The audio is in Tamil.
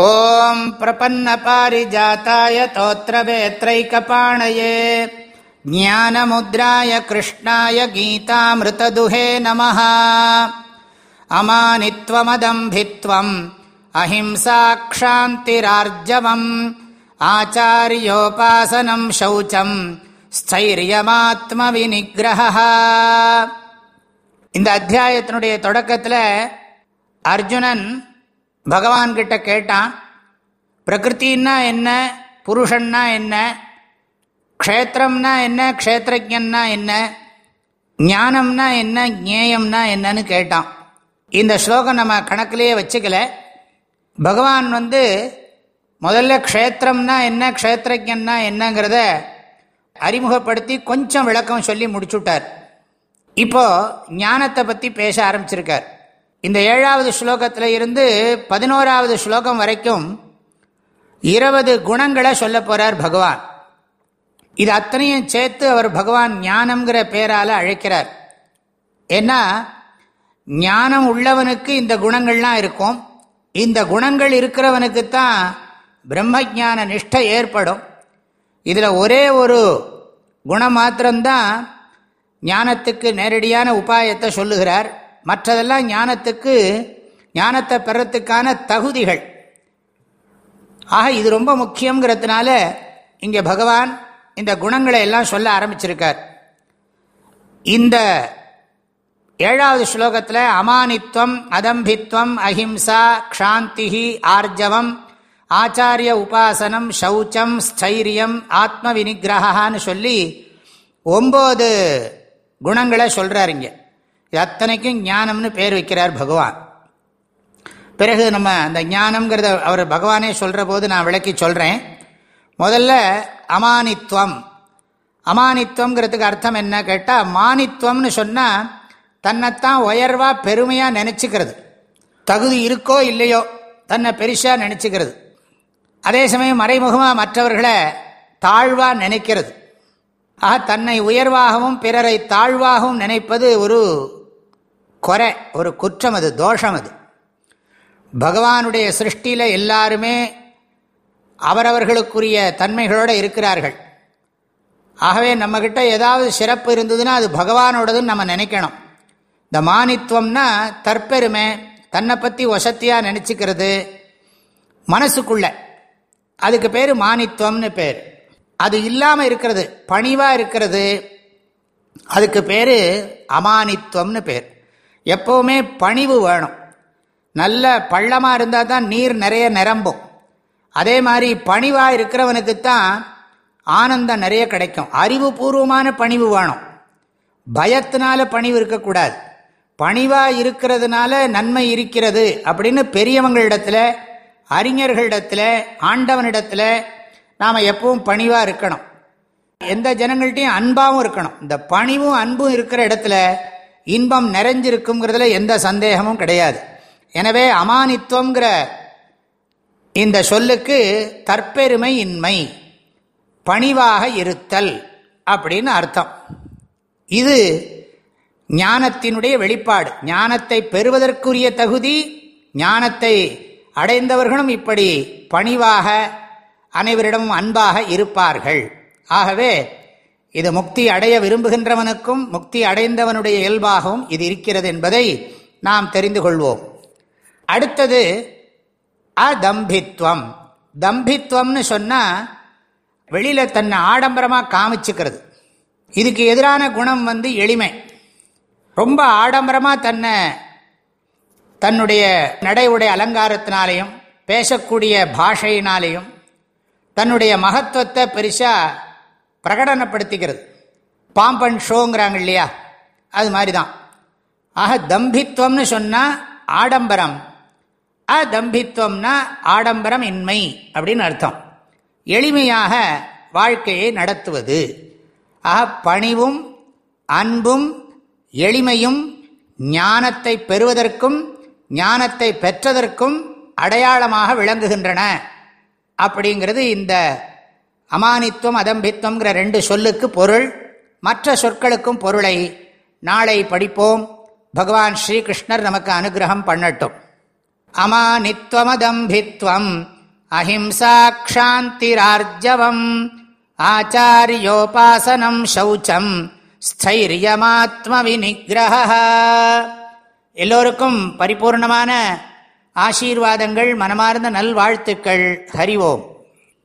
ॐ प्रपन्नपारिजाताय तोत्रवेत्रैकपाणये ज्ञानमुद्राय कृष्णाय गीतामृतदुहे नमः अमानित्वमदम्भित्वम् अहिंसाक्षान्तिरार्जवम् आचार्योपासनम् शौचम् ஸ்தைரியமாத்மவிநிகிரக இந்த அத்தியாயத்தினுடைய தொடக்கத்தில் அர்ஜுனன் பகவான்கிட்ட கேட்டான் பிரகிருத்தின்னா என்ன? புருஷன்னா என்ன? க்ஷேத்திரம்னா என்ன? க்ஷேத்திரஜன்னா என்ன? ஞானம்னா என்ன? ஞேயம்னா என்னன்னு கேட்டான். இந்த ஸ்லோகம் நம்ம கணக்கிலேயே வச்சுக்கல. பகவான் வந்து முதல்ல க்ஷேத்திரம்னா என்ன? க்ஷேத்திரஜன்னா என்னங்கிறத அறிமுகப்படுத்தி கொஞ்சம் விளக்கம் சொல்லி முடிச்சுட்டார். இப்போ ஞானத்தை பற்றி பேச ஆரம்பிச்சிருக்கார். இந்த ஏழாவது ஸ்லோகத்தில் இருந்து பதினோராவது ஸ்லோகம் வரைக்கும் இருபது குணங்களை சொல்ல போகிறார் பகவான். இது அத்தனையும் சேர்த்து அவர் பகவான் ஞானம்ங்கிற பேரால் அழைக்கிறார். ஏன்னா ஞானம் உள்ளவனுக்கு இந்த குணங்கள்லாம் இருக்கும். இந்த குணங்கள் இருக்கிறவனுக்கு தான் பிரம்ம ஜான நிஷ்டை ஏற்படும். இதில் ஒரே ஒரு குணம் மாத்திரம்தான் ஞானத்துக்கு நேரடியான உபாயத்தை சொல்லுகிறார். மற்றதெல்லாம் ஞானத்துக்கு ஞானத்தை பெறத்துக்கான தகுதிகள். ஆக இது ரொம்ப முக்கியங்கிறதுனால இங்கே பகவான் இந்த குணங்களை எல்லாம் சொல்ல ஆரம்பிச்சிருக்கார். இந்த ஏழாவது ஸ்லோகத்தில் அமானித்வம் அதம்பித்வம் அஹிம்சா க்ஷாந்தி ஆர்ஜவம் ஆச்சாரிய உபாசனம் சௌச்சம் ஸ்தைரியம் ஆத்ம வினிகிரகான்னு சொல்லி ஒம்பது குணங்களை சொல்கிறாருங்க இங்கே. அத்தனைக்கும் ஞானம்னு பேர் வைக்கிறார் பகவான். பிறகு நம்ம அந்த ஞானம்ங்கிறத அவர் பகவானே சொல்கிற போது நான் விளக்கி சொல்கிறேன் முதல்ல அமானித்வம். அமானித்வங்கிறதுக்கு அர்த்தம் என்ன கேட்டால் மானித்வம்னு சொன்னால் தன்னைத்தான் உயர்வாக பெருமையாக நினச்சிக்கிறது. தகுதி இருக்கோ இல்லையோ தன்னை பெருசாக நினச்சிக்கிறது. அதே சமயம் மறைமுகமாக மற்றவர்களை தாழ்வாக நினைக்கிறது. ஆக தன்னை உயர்வாகவும் பிறரை தாழ்வாகவும் நினைப்பது ஒரு குறை ஒரு குற்றம் அது தோஷம் அது. பகவானுடைய சிருஷ்டியில் எல்லாருமே அவரவர்களுக்குரிய தன்மைகளோடு இருக்கிறார்கள். ஆகவே நம்மக்கிட்ட ஏதாவது சிறப்பு இருந்ததுன்னா அது பகவானோடதுன்னு நம்ம நினைக்கணும். இந்த மானித்துவம்னா தற்பெருமை தன்னை பற்றி வசத்தியாக நினச்சிக்கிறது மனசுக்குள்ள. அதுக்கு பேர் மானித்துவம்னு பேர். அது இல்லாமல் இருக்கிறது பணிவாக இருக்கிறது அதுக்கு பேர் அமானித்துவம்னு பேர். எப்போவுமே பணிவு வேணும். நல்ல பள்ளமாக இருந்தால் தான் நீர் நிறைய நிரம்பும். அதே மாதிரி பணிவாக இருக்கிறவனுக்கு தான் ஆனந்தம் நிறைய கிடைக்கும். அறிவுபூர்வமான பணிவு வேணும். பயத்தினால பணிவு இருக்கக்கூடாது. பணிவாக இருக்கிறதுனால நன்மை இருக்கிறது அப்படின்னு பெரியவங்களிடத்தில் அறிஞர்களிடத்தில் ஆண்டவனிடத்தில் நாம் எப்பவும் பணிவாக இருக்கணும். எந்த ஜனங்கள்ட்டையும் அன்பாகவும் இருக்கணும். இந்த பணிவும் அன்பும் இருக்கிற இடத்துல இன்பம் நிறைஞ்சிருக்குங்கிறதுல எந்த சந்தேகமும் கிடையாது. எனவே அமானித்துவங்கிற இந்த சொல்லுக்கு தற்பெருமை இன்மை பணிவாக இருத்தல் அப்படின்னு அர்த்தம். இது ஞானத்தினுடைய வெளிப்பாடு. ஞானத்தை பெறுவதற்குரிய தகுதி ஞானத்தை அடைந்தவர்களும் இப்படி பணிவாக அனைவரிடமும் அன்பாக இருப்பார்கள். ஆகவே இது முக்தி அடைய விரும்புகின்றவனுக்கும் முக்தி அடைந்தவனுடைய இயல்பாகவும் இது இருக்கிறது என்பதை நாம் தெரிந்து கொள்வோம். அடுத்தது அதம்பித்வம். தம்பித்வம்னு சொன்னால் வெளியில் தன்னை ஆடம்பரமாக காமிச்சுக்கிறது. இதுக்கு எதிரான குணம் வந்து எளிமை. ரொம்ப ஆடம்பரமாக தன்னை தன்னுடைய நடை உடைய அலங்காரத்தினாலையும் பேசக்கூடிய பாஷையினாலேயும் தன்னுடைய மகத்துவத்தை பெருசாக பிரகடனப்படுத்திக்கிறது. பாம்பன் ஷோங்கிறாங்க இல்லையா? அது மாதிரி தான் ஆக தம்பித்வம்னு சொன்னால் ஆடம்பரம். அதம்பித்வம்னா ஆடம்பரம் இன்மை அப்படின்னு அர்த்தம். எளிமையாக வாழ்க்கையை நடத்துவது. ஆக பணிவும் அன்பும் எளிமையும் ஞானத்தை பெறுவதற்கும் ஞானத்தை பெற்றதற்கும் அடையாளமாக விளங்குகின்றன. அப்படிங்கிறது இந்த அமானித்துவம் அதம்பித்துவங்கிற ரெண்டு சொல்லுக்கு பொருள் மற்ற சொற்களுக்கும் பொருளை நாளை படிப்போம். பகவான் ஸ்ரீகிருஷ்ணர் நமக்கு அனுகிரகம் பண்ணட்டும். அமானித்வமதம்பித்வம் அஹிம்சாக்ஷாந்திரார்ஜவம் ஆச்சாரியோபாசனம் சௌச்சம் ஸ்தைரியமாத்ம விநிகிரக எல்லோருக்கும் பரிபூர்ணமான ஆசீர்வாதங்கள் மனமார்ந்த நல்வாழ்த்துக்கள் ஹரிவோம்